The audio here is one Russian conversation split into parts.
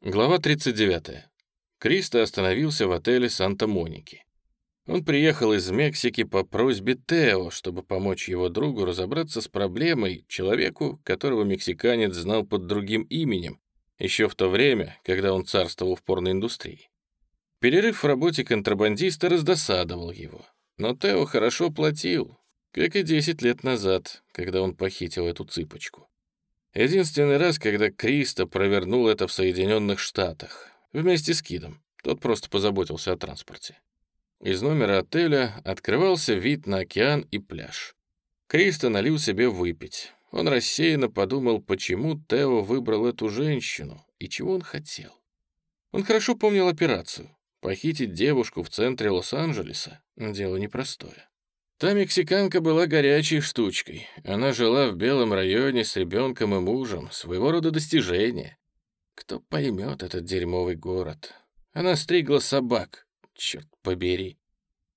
Глава 39. Кристо остановился в отеле Санта-Моники. Он приехал из Мексики по просьбе Тео, чтобы помочь его другу разобраться с проблемой, человеку, которого мексиканец знал под другим именем, еще в то время, когда он царствовал в порноиндустрии. Перерыв в работе контрабандиста раздосадовал его, но Тео хорошо платил, как и 10 лет назад, когда он похитил эту цыпочку. Единственный раз, когда Кристо провернул это в Соединенных Штатах, вместе с Кидом. Тот просто позаботился о транспорте. Из номера отеля открывался вид на океан и пляж. Кристо налил себе выпить. Он рассеянно подумал, почему Тео выбрал эту женщину и чего он хотел. Он хорошо помнил операцию. Похитить девушку в центре Лос-Анджелеса — дело непростое. Та мексиканка была горячей штучкой. Она жила в белом районе с ребенком и мужем, своего рода достижение. Кто поймет этот дерьмовый город? Она стригла собак, черт побери.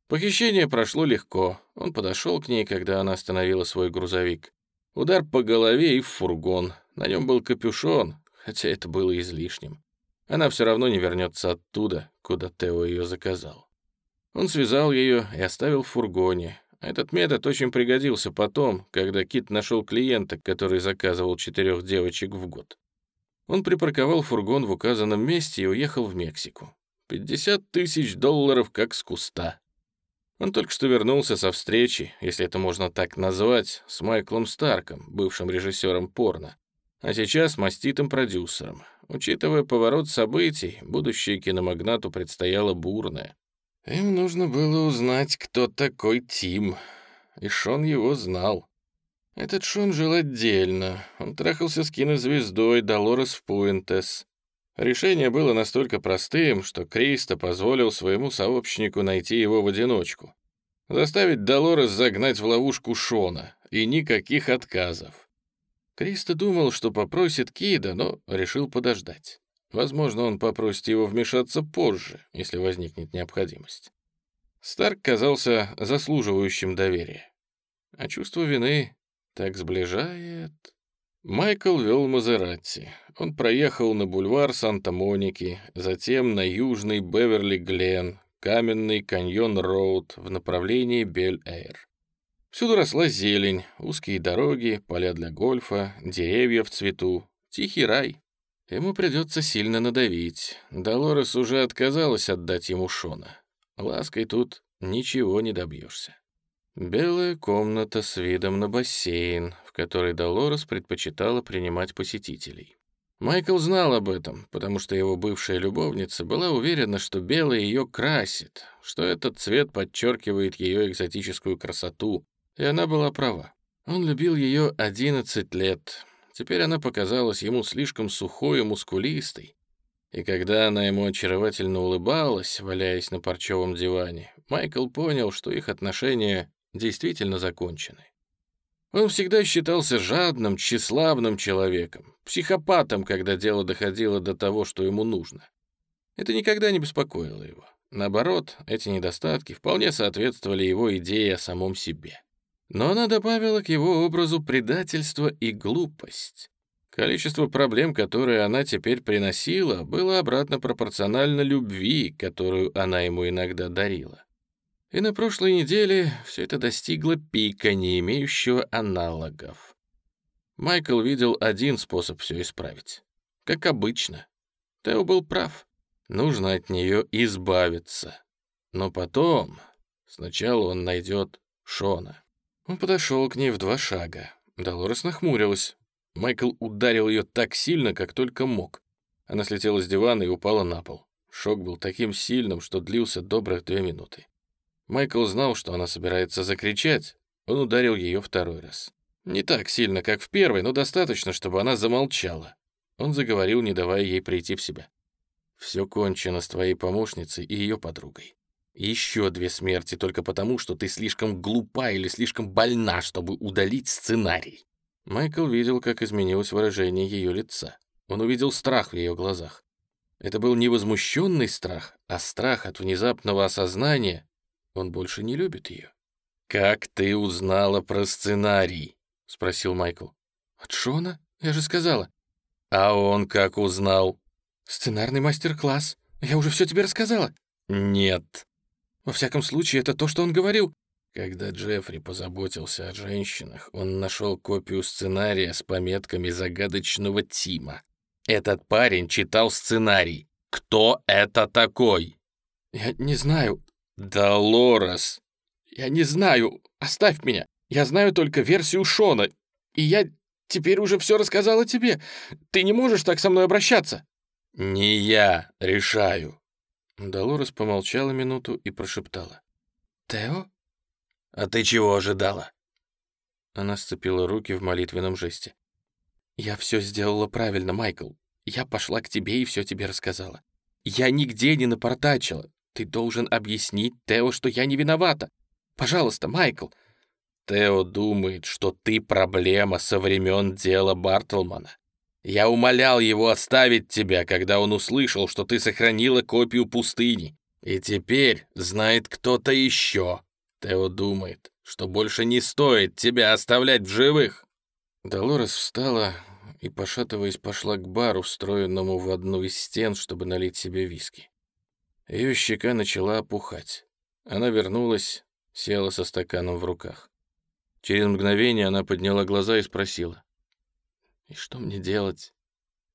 Похищение прошло легко. Он подошел к ней, когда она остановила свой грузовик. Удар по голове и в фургон. На нем был капюшон, хотя это было излишним. Она все равно не вернется оттуда, куда Тео ее заказал. Он связал ее и оставил в фургоне, этот метод очень пригодился потом, когда Кит нашел клиента, который заказывал четырех девочек в год. Он припарковал фургон в указанном месте и уехал в Мексику. 50 тысяч долларов как с куста. Он только что вернулся со встречи, если это можно так назвать, с Майклом Старком, бывшим режиссером порно, а сейчас маститым продюсером. Учитывая поворот событий, будущее киномагнату предстояло бурное. Им нужно было узнать, кто такой Тим. И Шон его знал. Этот Шон жил отдельно. Он трахался с кинозвездой Долорес Пуэнтес. Решение было настолько простым, что Кристо позволил своему сообщнику найти его в одиночку. Заставить Долорес загнать в ловушку Шона. И никаких отказов. Кристо думал, что попросит Кида, но решил подождать. Возможно, он попросит его вмешаться позже, если возникнет необходимость. Старк казался заслуживающим доверия. А чувство вины так сближает. Майкл вел Мазератти. Он проехал на бульвар Санта-Моники, затем на южный Беверли-Глен, каменный каньон-роуд в направлении Бель-Эйр. Всюду росла зелень, узкие дороги, поля для гольфа, деревья в цвету, тихий рай. Ему придется сильно надавить. Долорес уже отказалась отдать ему Шона. Лаской тут ничего не добьешься. Белая комната с видом на бассейн, в которой Долорес предпочитала принимать посетителей. Майкл знал об этом, потому что его бывшая любовница была уверена, что белый ее красит, что этот цвет подчеркивает ее экзотическую красоту, и она была права. Он любил ее 11 лет, Теперь она показалась ему слишком сухой и мускулистой. И когда она ему очаровательно улыбалась, валяясь на парчевом диване, Майкл понял, что их отношения действительно закончены. Он всегда считался жадным, тщеславным человеком, психопатом, когда дело доходило до того, что ему нужно. Это никогда не беспокоило его. Наоборот, эти недостатки вполне соответствовали его идее о самом себе. Но она добавила к его образу предательство и глупость. Количество проблем, которые она теперь приносила, было обратно пропорционально любви, которую она ему иногда дарила. И на прошлой неделе все это достигло пика, не имеющего аналогов. Майкл видел один способ все исправить. Как обычно. Тео был прав. Нужно от нее избавиться. Но потом... Сначала он найдет Шона. Он подошел к ней в два шага. Долорес нахмурилась. Майкл ударил ее так сильно, как только мог. Она слетела с дивана и упала на пол. Шок был таким сильным, что длился добрых две минуты. Майкл знал, что она собирается закричать. Он ударил ее второй раз. Не так сильно, как в первый, но достаточно, чтобы она замолчала. Он заговорил, не давая ей прийти в себя. «Все кончено с твоей помощницей и ее подругой. Еще две смерти только потому, что ты слишком глупа или слишком больна, чтобы удалить сценарий. Майкл видел, как изменилось выражение ее лица. Он увидел страх в ее глазах. Это был не возмущенный страх, а страх от внезапного осознания. Он больше не любит ее. «Как ты узнала про сценарий?» — спросил Майкл. «От Шона? Я же сказала». «А он как узнал?» Сценарный мастер-класс. Я уже все тебе рассказала. Нет. Во всяком случае, это то, что он говорил. Когда Джеффри позаботился о женщинах, он нашел копию сценария с пометками загадочного Тима. Этот парень читал сценарий. Кто это такой? Я не знаю. Долорес. Я не знаю. Оставь меня. Я знаю только версию Шона. И я теперь уже все рассказала тебе. Ты не можешь так со мной обращаться. Не я решаю. Долорес помолчала минуту и прошептала. «Тео?» «А ты чего ожидала?» Она сцепила руки в молитвенном жесте. «Я все сделала правильно, Майкл. Я пошла к тебе и все тебе рассказала. Я нигде не напортачила. Ты должен объяснить Тео, что я не виновата. Пожалуйста, Майкл». Тео думает, что ты проблема со времен дела Бартлмана. Я умолял его оставить тебя, когда он услышал, что ты сохранила копию пустыни. И теперь знает кто-то еще. Тео думает, что больше не стоит тебя оставлять в живых». Долорес встала и, пошатываясь, пошла к бару, встроенному в одну из стен, чтобы налить себе виски. Ее щека начала опухать. Она вернулась, села со стаканом в руках. Через мгновение она подняла глаза и спросила. «И что мне делать?»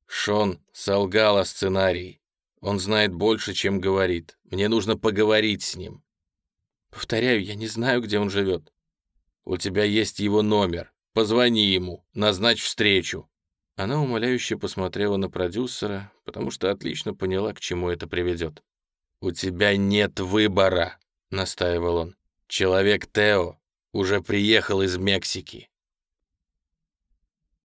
«Шон солгал о сценарии. Он знает больше, чем говорит. Мне нужно поговорить с ним. Повторяю, я не знаю, где он живет. У тебя есть его номер. Позвони ему, назначь встречу. Она умоляюще посмотрела на продюсера, потому что отлично поняла, к чему это приведет. «У тебя нет выбора», — настаивал он. «Человек Тео уже приехал из Мексики.